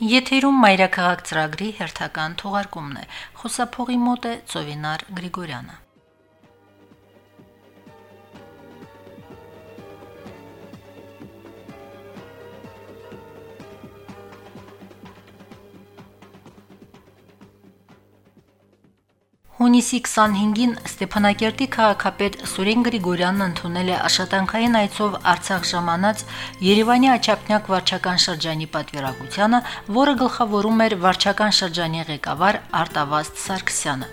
Եթերում մայրաքաղաք ծրագրի հերթական թողարկումն է։ Խոսափողի մոտ է Ծովինար Գրիգորյանը։ Հունիսի 25-ին Ստեփանակերտի քաղաքապետ Սուրեն Գրիգորյանն ընդունել է աշխատանքային այցով Արցախ ժամանած Երևանի Աչափնյակ վարչական շրջանի պատվիրակությանը, որը գլխավորում էր վարչական շրջանի ղեկավար Արտավազդ Սարգսյանը։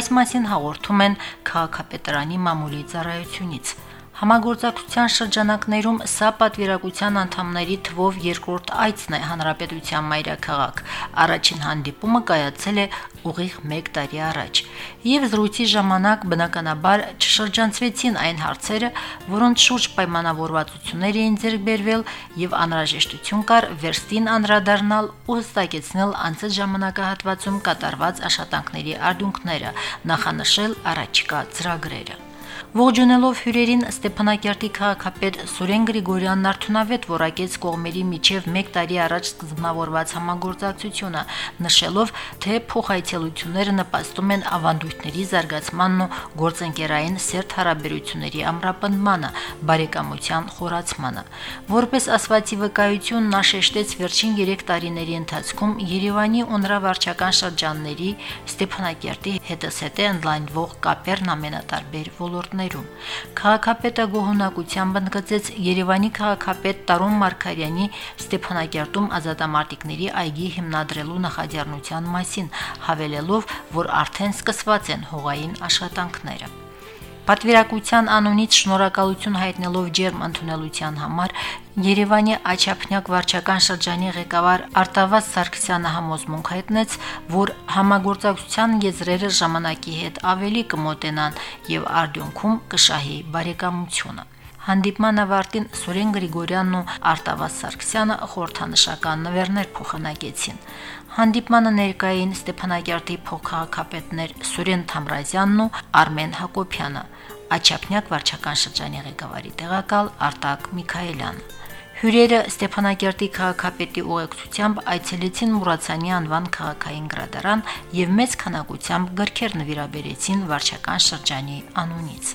Այս մասին հաղորդում են քաղաքապետարանի մամուլի ծառայությունից։ Համագործակցության շրջանակներում սա պատվիրակության անդամների թվով երկրորդ այցն է հանրապետության մայրաքաղաք։ Առաջին հանդիպումը կայացել է ուղիղ 1 տարի առաջ։ Եվ զրույցի ժամանակ բնականաբար չշրջանցվեցին այն հարցերը, որոնց շուրջ պայմանավորվածություններ էին ձեռք բերվել եւ անհրաժեշտություն կար վերստին անդրադառնալ ու հստակեցնել անցած ժամանակահատվածում կատարված աշխատանքների արդյունքները, նախանշել առաջիկա ծրագրերը։ Ողջունելով հյուրերին Ստեփանակերտի քաղաքապետ Սուրեն Գրիգորյանն արդյունավետ որակեց կողմերի միջև 1 տարի առաջ սկզբնավորված համագործակցությունը, նշելով, թե փոխայցելությունները նպաստում են ավանդույթների զարգացմանն ու գործընկերային սերտ հարաբերությունների ամրապնդմանը, բարեկամության խորացմանը։ Որպես ասվածի վկայություն նա շեշտեց վերջին 3 տարիների ընթացքում Երևանի ու նրա վարչական շրջանների Ստեփանակերտի հետսետե ընդլայնվող կապերն ամենատարբեր ոլորտներ տարիներում։ Քաղաքապետը գոհունակությամբ ընդգծեց Երևանի քաղաքապետ Տարոն Մարկարյանի Ստեփանակերտում ազատամարտիկների այգի հիմնադրելու նախաձեռնության մասին, հավելելով, որ արդեն սկսված են հողային աշխատանքները։ Պատվիրակության անունից շնորհակալություն հայտնելով ջերմ ընդունելության համար Երևանի Աչափնյակ վարչական շրջանի ղեկավար Արտավազ Սարգսյանը համոզմունք հայտնեց, որ համագործակցության եզրերը ժամանակի հետ ավելի կմոտենան եւ արդյունքում կշահի բարեկամությունը։ Հանդիպման ավարտին Սուրեն Գրիգորյանն ու Արտավազ Սարգսյանը խորհրդանշական նվերներ փոխանակեցին։ Հանդիպմանը ներկային Ստեփանակերտի փոխքաղաքապետներ Սուրեն Թամրազյանն ու Արմեն Հակոբյանը, Աչափնյակ վարչական շրջանի ղեկավարի տեղակալ Արտակ Միքայելյանը։ Հյուրերը Ստեփանակերտի քաղաքապետի ուղեկցությամբ այցելեցին Մուրացյանի անվան քաղաքային գրադարան եւ մեծ քանակությամբ գրքեր նվիրաբերեցին վարչական շրջանի անունից։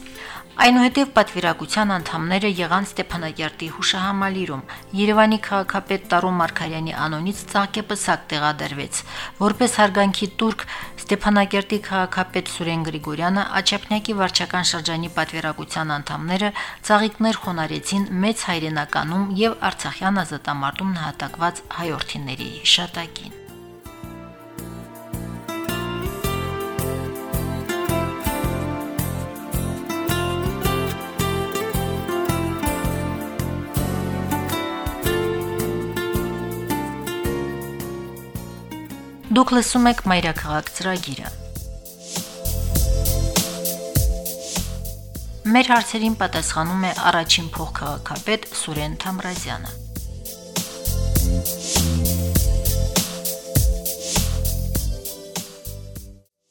Այնուհետև պատվիրակության անդամները եղան Ստեփանակերտի հուշահամալիրում։ Երևանի քաղաքապետ Տարո Մարկարյանի անունից ցաղկեպսակ տեղադրվեց։ Որպես հարգանքի տուրք Ստեփանակերտի քաղաքապետ Սուրեն Գրիգորյանը Աչափնյակի վարչական շրջանի պատվիրակության անդամները ցաղիկներ խոնարեցին մեծ հայրենականում եւ Արցախյան ազատամարտում նահատակված հայրենիների հիշատակին։ Դուք լսում եք Մայրաքաղաք ծրագիրը։ Մեր հարցերին պատասխանում է առաջին փոխքաղաքապետ Սուրեն Թամրազյանը։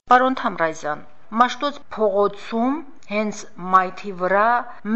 Պարոն Թամրազյան, Մաշտոց փողոցում հենց մայթի վրա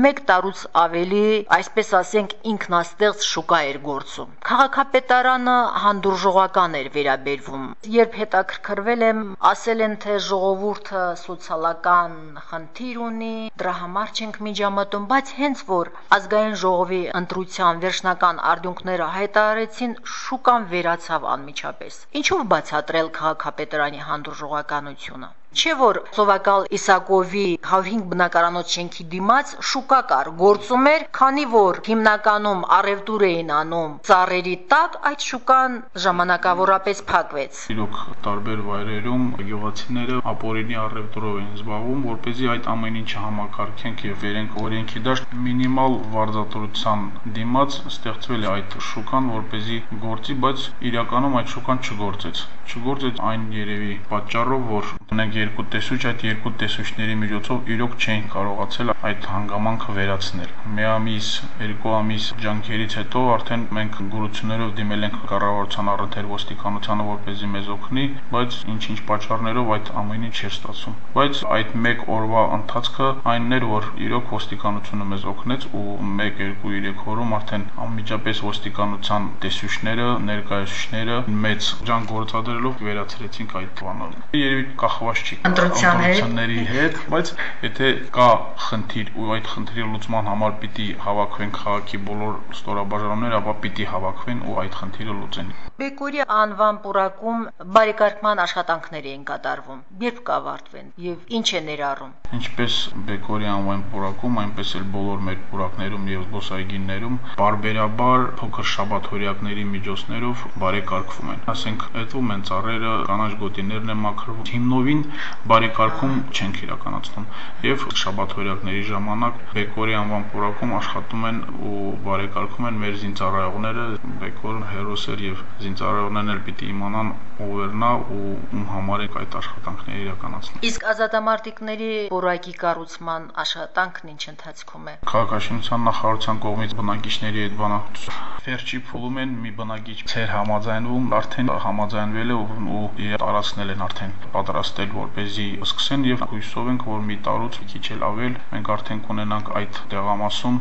1 տարուց ավելի, այսպես ասենք, ինքնաստեղծ շուկա էր գործում։ Քաղաքապետարանը հանդուրժողական էր վերաբերվում։ Երբ հետաքրքրվել եմ, ասել են, թե ժողովուրդը սոցիալական խնդիր ունի, դրա համար չենք միջամտում, բայց հենց որ ազգային ժողովի ընտրության վերջնական արդյունքները հայտարարեցին, շուկան վերացավ անմիջապես։ Ինչու բացատրել քաղաքապետարանի հանդուրժողականությունը։ Չէ որ Սովակալ Իսակովի 105 բնակարանոց շենքի դիմաց շուկա կար, գործում էր, քանի որ հիմնականում առևտուր էին անում ծառերի տակ, այդ շուկան ժամանակավորապես փակվեց։ Իրոք տարբեր վայրերում գյուղացիները ապօրինի առևտուրով են զբաղվում, որ เป զի այդ ամեն ինչը համակարգենք եւ վերենք օրենքի դաշտ մինիմալ վարձատրության դիմաց ստեղծվել է այդ շուկան, որ เป զի գործի, բայց իրականում այդ շուկան չգործեց։ Չգործեց այն երևի պատճառով, որ ունենք երկու տեսուչ, այդ երկու տեսուչների միջոցով իրոք չենք կարողացել այդ հանգամանքը վերացնել։ Մի ամիս, երկու ամիս ջանքերից հետո արդեն մենք գուրություններով դիմել ենք կառավարության առընթեր ոստիկանությանը, որպեսզի մեզ օգնի, բայց ինչ-ինչ պատճառներով այդ ամենը չէր ստացվում։ Բայց այդ 1 օրվա ընթացքը այնն էր, որ իրոք ոստիկանությունը մեզ օգնեց ու 1 2 3 օրում արդեն անմիջապես ոստիկանության տեսուչները, ներկայացուցիչները մեծ ջանք գործադրելով վերացրեցինք այդ բանը։ Երևի կախված չի ընտրությունների հետ, բայց եթե կա խնդիր ու այդ խնդրի լուծման համար պիտի հավաքվեն քաղաքի բոլոր ստորաբաժանումները, ապա պիտի հավաքվեն ու այդ խնդիրը լուծեն։ Բեկորի անվան պուրակում բարեկարգման աշխատանքներ էին կատարվում։ Երբ կավարտվեն եւ ինչ է ներառում։ Ինչպես Բեկորի անվան պուրակում, այնպես էլ բոլոր մեր պուրակներում եւ զբոսայգիներում բարբերաբար փոքր շաբաթօրյակների միջոցներով բարեկարգվում են։ Ասենք, այդվում են ծառերը, կանաչ գոտիներն են մաքրվում։ Հիմնովին բարեկարգում չենք իրականացնում եւ շաբաթօրյակների ժամանակ Բեկորի անվան պուրակում աշխատում են ու բարեկարգում են մեր զինծառայողները, Բեկոր հերոսեր եւ զինծառայողներն էլ պիտի իմանան ովերնա ու ում համար է այդ աշխատանքները իրականացնում։ Իսկ ազատամարտիկների բորակի կառուցման աշխատանքն ինչ ընթացքում է։ Քաղաքաշինության նախարարության կողմից բնակիչների հետ բանակցություն վերջի փուլում են մի բնակիչ ցեր համաձայնվում, արդեն համաձայնվել է ու տարածքնել են արդեն պատրաստել, որ เป զի սկսեն եւ հույսով ենք, որ մի տարուց քիչ էլ ավել մենք արդեն կունենանք այդ տեղամասում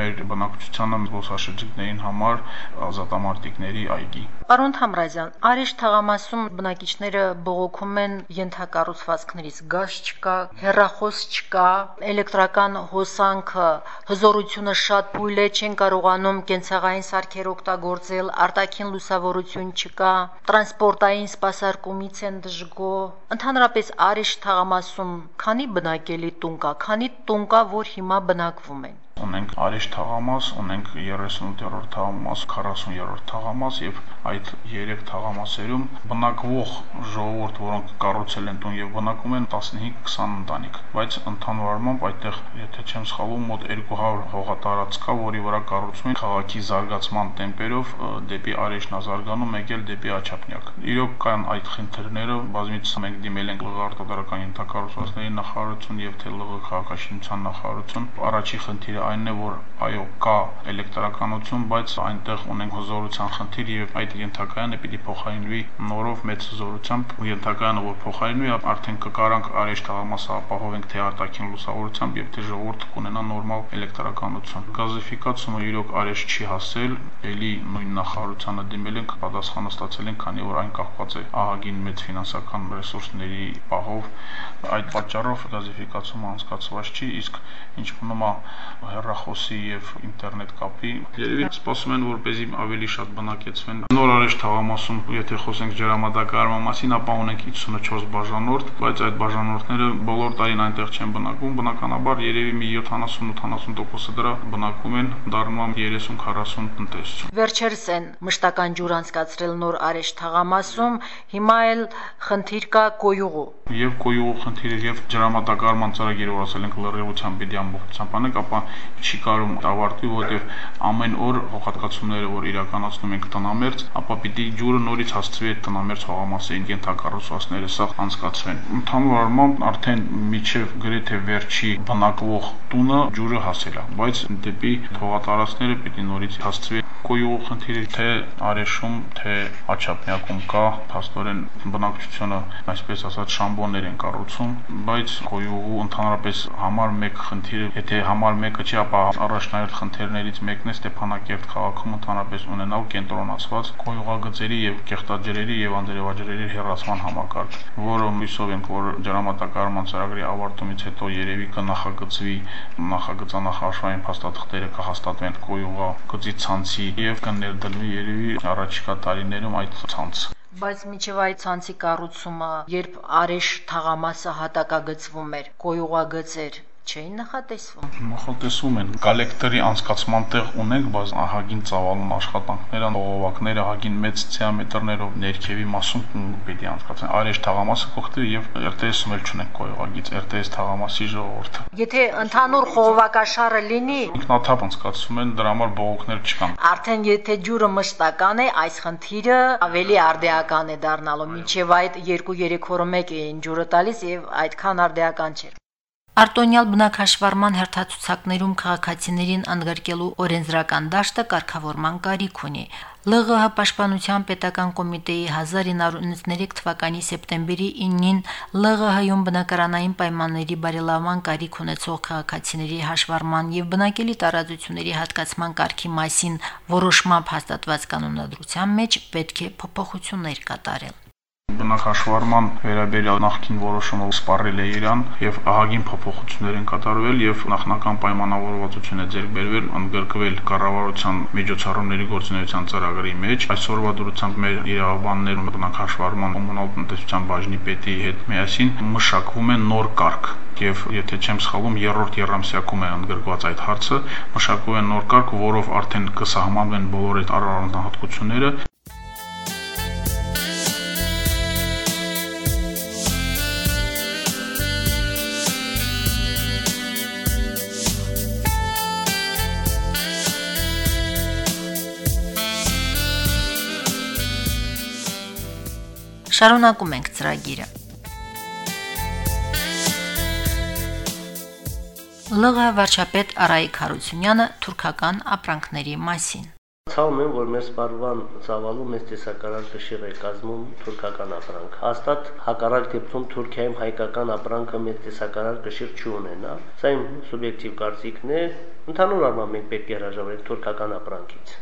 մեր բնակչությանը զբոսաշրջիկներին համար ազատամարտիկների այգի։ Պարոն Թամրազյան, Արիշ թաղամասում բնակիչները բողոքում են ենթակառուցվածքներից. Գազ չկա, հեռախոս չկա, էլեկտրական հոսանքը, հզորությունը շատ փույլ է, չեն կարողանում կենցաղային սարքեր օգտագործել, արտաքին լուսավորություն չկա, տրանսպորտային սպասարկումից են դժգոհ։ Ընդհանրապես Արիշ թաղամասում քանի բնակելի տուն կա, քանի տուն կա, որ հիմա բնակվում են ունենք Արիշ թաղամաս, ունենք 38-րդ թաղամաս, 40-րդ թաղամաս եւ այդ 3 թաղամասերում բնակվող ժողովուրդ, որոնք կառուցել են տուն եւ բնակվում են 15-20 ընտանիք, բայց ընդհանուր առմամբ այդտեղ, եթե չեմ սխալվում, մոտ 200 հողատարածք կա, որի վրա կառուցում են քաղաքի զարգացման տեմպերով դեպի Արիշն ազարգանում, եկել դեպի Աչափնյակ։ Իրոք կան այդ խնդիրները, բազմիցս մենք դիմել ենք ԼՂ արտադրական ենթակառուցվածքների նախարարություն եւ թե ԼՂ քաղաքաշինության նախարարություն։ Առաջի խնդիրը այնն է, որ այո, կա էլեկտրականություն, բայց այնտեղ ունենք հզորության խնդիր եւ այդ ենթակայանը պիտի փոխարինվի նորով մեծ հզորությամբ ենթակայանը որ փոխարինվի, արդեն կկարանք արեշտ համասը ապահովենք թե արտաքին լուսավորությամբ եւ թե ժողովուրդը կունենա նորմալ էլեկտրականություն։ Գազիֆիկացումը իրոք արեշտ չի հասել, ելի նույն նախարարությանը դիմել ենք, պատասխանը ստացել ենք, քանի որ այն կախված է ահագին մեծ ֆինանսական ռեսուրսների պահով։ Այդ պատճառով գազիֆիկացումը անցկացված չի, իսկ ինչ մնում է հեռախոսի եւ ինտերնետ կապի, երևի սպասում են, որպեսզի ավելի շատ բնակեցվեն։ Նոր արեշ թաղամասում, եթե խոսենք ջրամատակարարման մասին, ապա ունենք 54 բաժանորդ, բայց այդ բաժանորդները բոլոր տարին այնտեղ չեն բնակվում, բնականաբար երևի մի 70-80%-ը դրա բնակվում են, դառնում 30-40 տնտեսություն։ Վերջերս են մշտական ջուր անցկացրել նոր արեշ թաղամասում, հիմա էլ խնդիր կա կոյուղու։ Եվ կոյուղու խնդիրը եւ ջրամատակարարման ծրագիրը, որ ասել ենք լրիվությամբ պիտի ամբողջությամբ անենք, ապա չի կարող ավարտվի, որովհետև ամեն օր հողատկացումները, որ իրականացնում ենք տնամերձ, ապա պիտի ջուրը նորից հասցվի այդ տնամերձ հողամասային ենթակառուցվածքները սա անցկացվեն։ Ընդհանուր առմամբ արդեն միջև գրեթե վերջի բնակվող տունը ջուրը հասել է, բայց դեպի հողատարածքները պիտի նորից հասցվի կոյուղ խնդիրը թե արեշում, թե աչափնյակում կա, փաստորեն բնակչությունը, այսպես ասած, շամբոններ են կառուցում, բայց կոյուղու ընդհանրապես համար 1 խնդիրը, եթե համար 1-ը չի, ապա առաջնահերթ խնդիրներից մեկն է Ստեփանակերտ քաղաքում ընդհանրապես ունենալ կենտրոնացված կոյուղագծերի եւ կեղտաջրերի եւ անձրևաջրերի հեռացման համակարգ, որը հույսով ենք, որ ջրամատակարարման ծրագրի ավարտումից հետո երևի կնախագծվի նախագծանախաշվային փաստաթղթերը կհաստատվեն կոյուղագծի ցանցի եւ կներդրվի երևի առաջիկա տարիներում այդ ցանց բայց միջև այդ ցանցի կառուցումը, երբ Արեշ թաղամասը հատակագծվում էր, կոյուղագծեր չէին նախատեսվում։ Նախատեսվում են։ Կոլեկտորի անցկացման տեղ ունենք, բայց ահագին ծավալուն աշխատանքներ ան, ողովակները ահագին մեծ դիամետրներով ներքևի մասում պիտի անցկացեն։ Արեշ թաղամասը կողտի եւ RTS-ում էլ չունենք կոյուղագից, RTS թաղամասի ժողովուրդը։ Եթե ընդհանուր խողովակաշարը լինի, ինքնաթափ անցկացում են, դրա համար բողոքներ չկան։ Արդեն եթե ջուրը մշտական է, այս խնդիրը ավելի արդեական է դառնալու։ Մինչև այդ 2-3 օրը մեկ էին ջուրը տալիս եւ այդքան արդեական չէր։ Արտոնյալ բնակաշվարման հերթացուցակներում քաղաքացիներին ընդգրկելու օրենսդրական դաշտը կարգավորման կարիք ունի։ ԼՂՀ Պաշտպանության պետական կոմիտեի 1993 թվականի սեպտեմբերի 9-ին ԼՂՀ-ում բնակարանային պայմանների բարելավման կարիք ունեցող քաղաքացիների հաշվառման եւ բնակելի տարածությունների հատկացման կարգի մասին որոշմամբ հաստատված կանոնադրության մեջ պետք է փոփոխություններ կատարել բնակաշվարման վերաբերյալ նախկին որոշումը սպառել է իրան եւ ահագին փոփոխություններ են կատարվել եւ նախնական պայմանավորվածություն է ձեռք բերվել ընդգրկվել կառավարության միջոցառումների գործունեության ծրագրի մեջ այսօրվա դուրսությամբ մեր իրավաբաններում բնակաշվարման կոմունալ տնտեսության բաժնի պետի հետ միասին մշակվում է նոր կարգ եւ եթե չեմ սխալվում երրորդ երամսյակում է ընդգրկված այդ հարցը մշակվում է նոր կարգ որով արդեն կսահմանվեն բոլոր այդ առանձնահատկությունները Շարունակում ենք ծրագիրը։ ԼՂ վարչապետ Արայիկ Հարությունյանը թուրքական ապրանքների մասին Ցավում եմ, որ մեր սպառվան ցավալու մեծ տեսակարար կշիռ է կազմում թուրքական ապրանք։ Հաստատ հակառակ դեպքում Թուրքիայում հայկական ապրանքը մեծ տեսակարար կշիռ չունենա։ Սա իմ սուբյեկտիվ կարծիքն է։ Ընդհանուր առմամբ մենք պետք է հրաժարվենք թուրքական ապրանքից։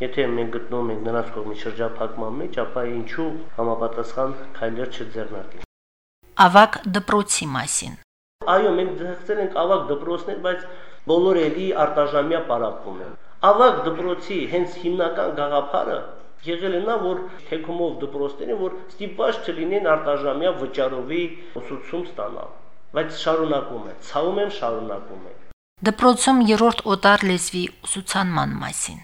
Եթե մենք գտնվում ենք նրանց կողմից շրջափակման մեջ, ապա ինչու համապատասխան քայլեր չձեռնարկել։ Ավակ դպրոցի մասին։ Այո, մենք ձգտել ենք ավակ դպրոցներ, բայց բոլորը էլի արտաժամյա պարապում են։ Ավակ դպրոցի հենց հիմնական գաղափարը եղել է նա, որ թեկումով դպրոցներին, որ ստիպված չլինեն արտաժամյա վճարովի ուսուցում ստանալ։ Բայց շարունակում է, ցավում եմ շարունակում է։ Դպրոցում երրորդ օտար լեզվի ուսուցանման մասին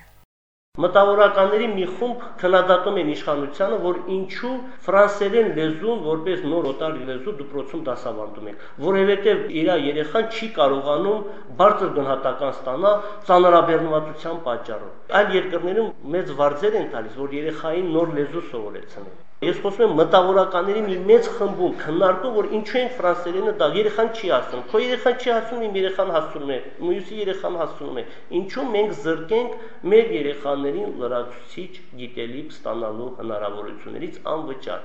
Մտավորականների մի խումբ քննադատում են իշխանությանը, որ ինչու ֆրանսերեն լեզուն որպես նոր օտար լեզու դպրոցում դասավանդում են, որովհետև իր երեխան չի կարողանում բարձր գնահատական ստանալ ծանրաբեռնվածության պատճառով։ Այլ երկրներում մեծ վարձեր են տալիս, որ երեխային նոր լեզու սովորեցնեն։ Ես խոսում եմ մտավորականների մի մեծ խմբում քննարկում, որ ինչու են ֆրանսերենը դա երեխան չի ասում։ Քո երեխան չի ասում, իմ երեխան հասցնում է, մյուսի երեխան հասցնում է։ Ինչու մենք զրկենք մեր երեխաներին լրացուցիչ գիտելիք ստանալու հնարավորություններից անվճար։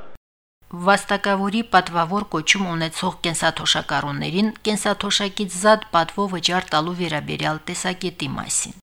Վաստակավորի պատվավոր կոչում ունեցող կենսաթոշակառուներին կենսաթոշակից զատ պատվո վճար տալու վերաբերյալ տեսակետի մասին։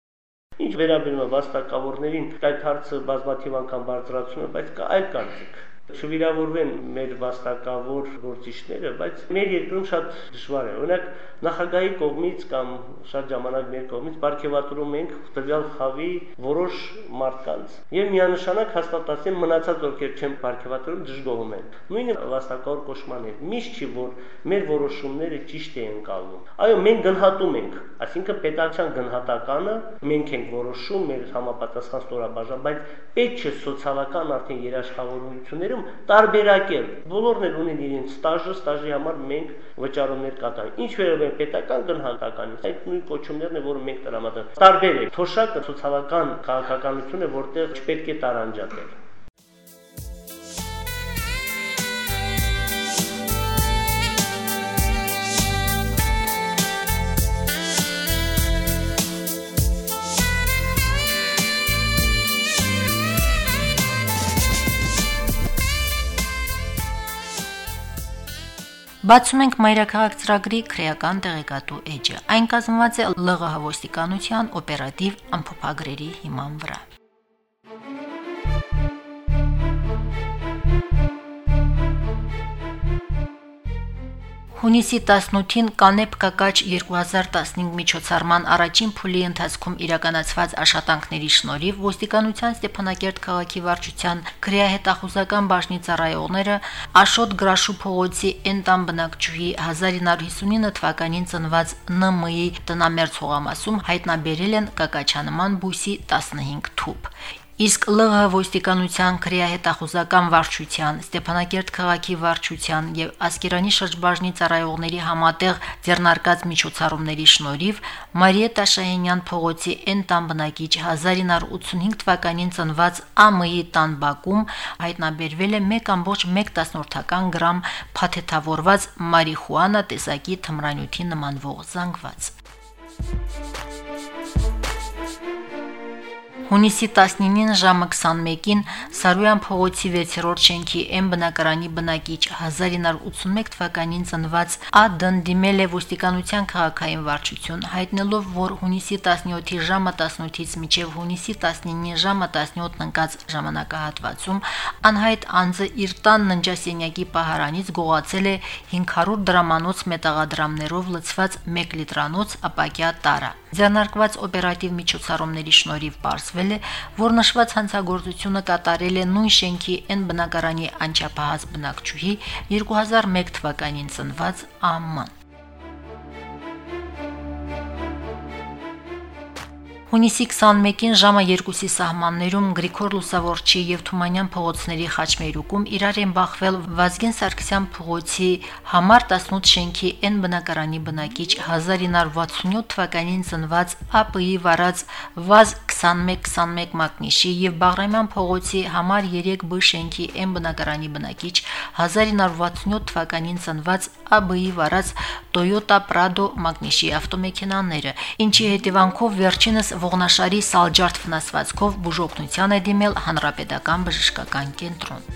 Ինչ վերաբերում է վաստակավորներին, այդ հարցը բազմաթիվ անգամ բարձրացում է, բայց կա այլ կարծիք չվիրավորվեն մեր վաստակավոր գործիչները, բայց մեր երկրում շատ դժվար է։ Օրինակ նախագահի կողմից կամ շատ ժամանակ մեր կողմից ապարքեվատրում ենք տվյալ խավի որոշ մարդկանց եւ միանշանակ հաստատասեն մնացած ովքեր չեն ապարքեվատրում դժգոհում են։ Նույնը վաստակավոր կոշմաներ։ Միշտ չի որ մեր որոշումները ճիշտ են կալվում։ Այո, մենք գնահատում ենք, այսինքն պետական գնահատականը մենք ենք որոշում մեր համապատասխան ստորաբաժան, բայց պետք չէ սոցիալական արդեն երաշխավորությունները ոլորտներում տարբերակել։ Բոլորն էլ ունեն իրենց ստաժը, ստաժի համար մենք վճարումներ կատարենք։ Ինչ վերաբերում է պետական գնահատականին, այդ նույն կոչումներն է, որը մենք տրամադրում։ Տարբեր է։ Թոշակը սոցիալական քաղաքականություն է, որտեղ չպետք է տարանջատել։ Բացում ենք Մայրաքաղաք ծրագրի քրեական տեղեկատու էջը։ Այն կազմված է ԼՂՀ ոստիկանության օպերատիվ ամփոփագրերի հիման վրա։ Հունիսի 18-ին Կանեփ Կակաչ 2015 միջոցառման առաջին փուլի ընթացքում իրականացված աշխատանքների շնորհիվ ոստիկանության Ստեփանակերտ քաղաքի վարչության քրեահետախուզական բաժնի ծառայողները Աշոտ Գրաշու փողոցի Էնտան բնակչուհի 1959 թվականին ծնված ՆՄ-ի տնամերձ հողամասում հայտնաբերել են կակաչանման բույսի 15 թուփ։ Իսկ ԼՂ ոստիկանության քրեահետախուզական վարչության, Ստեփանակերտ քաղաքի վարչության եւ Ասկերանի շրջբաժնի ծառայողների համատեղ ձեռնարկած միջոցառումների շնորհիվ Մարիետա Շահենյան փողոցի N տան բնակիչ 1985 թվականին ծնված ԱՄ-ի տան բակում հայտնաբերվել է 1.1 գրամ փաթեթավորված մարիխուանա տեսակի թմրանյութի նմանվող զանգված։ Հունիսի 19-ին ժամը 21-ին Սարոյան փողոցի 6-րդ շենքի M բնակարանի բնակիչ 1981 թվականին ծնված Ա.Դ.ն դիմել է ոստիկանության քաղաքային վարչություն, հայտնելով, որ հունիսի 17-ի ժամը 18-ից մինչև հունիսի 19-ի ժամը 17-ն ընկած ժամանակահատվածում անհայտ անձը իր տան ննջասենյակի պահարանից գողացել է 500 դրամանոց մետաղադրամներով լցված 1 լիտրանոց ապակյա տարա։ Ձեռնարկված օպերատիվ միջոցառումների շնորհիվ ողջվել է, որ նշված հանցագործությունը կատարել է նույն շենքի N բնակարանի անչափահաս բնակչուհի 2001 թվականին ծնված Ա.Մ. Հունիսի 21-ին ժամը 2-ի սահմաններում Գրիգոր Լուսավորչի եւ Թումանյան փողոցների խաչմերուկում իրար են բախվել Վազգեն Սարգսյան փողոցի համար 18 շենքի N բնակարանի բնակիչ 1967 թվականին ծնված ԱՊ-ի վարած Վազ 2121 մակնիշի եւ Բաղրամյան փողոցի համար 3B շենքի N բնակարանի բնակիչ 1967 թվականին ծնված ԱԲ-ի վարած Toyota Prado մակնիշի ավտոմեքենաները, ինչի հետևանքով վերջինս ողնաշարի սալջարդ վնասվածքով բուժօգնության է դիմել հանրապետական բժշկական կենտրոն։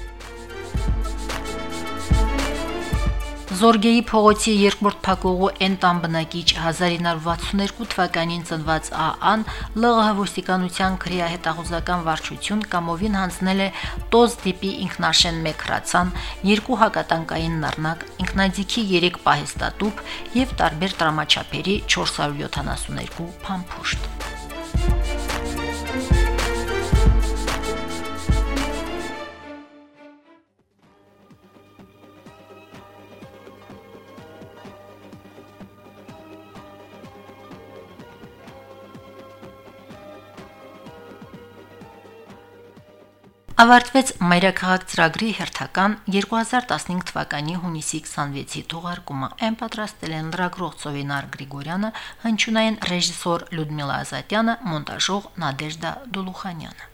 Զորգեի փողոցի երկրորդ փակողու Էնտան բնակիչ 1962 թվականին ծնված ԱԱ-ն ԼՂՀ ոստիկանության քրեահետախուզական վարչություն կամովին հանձնել է տոզ տիպի ինքնաշեն 1 հրացան, երկու հակատանկային նռնակ, ինքնաձիգի 3 պահեստատուփ եւ տարբեր տրամաչափերի 472 փամփուշտ։ Ավարտվեց Մայրաքաղաք ծրագրի հերթական 2015 թվականի հունիսի 26-ի թողարկումը։ Այն պատրաստել են լրագրող Ծովինար Գրիգորյանը, հնչյունային ռեժիսոր Լյուդմիլա Ազատյանը, մոնտաժող Նադեժդա Դուլուխանյանը։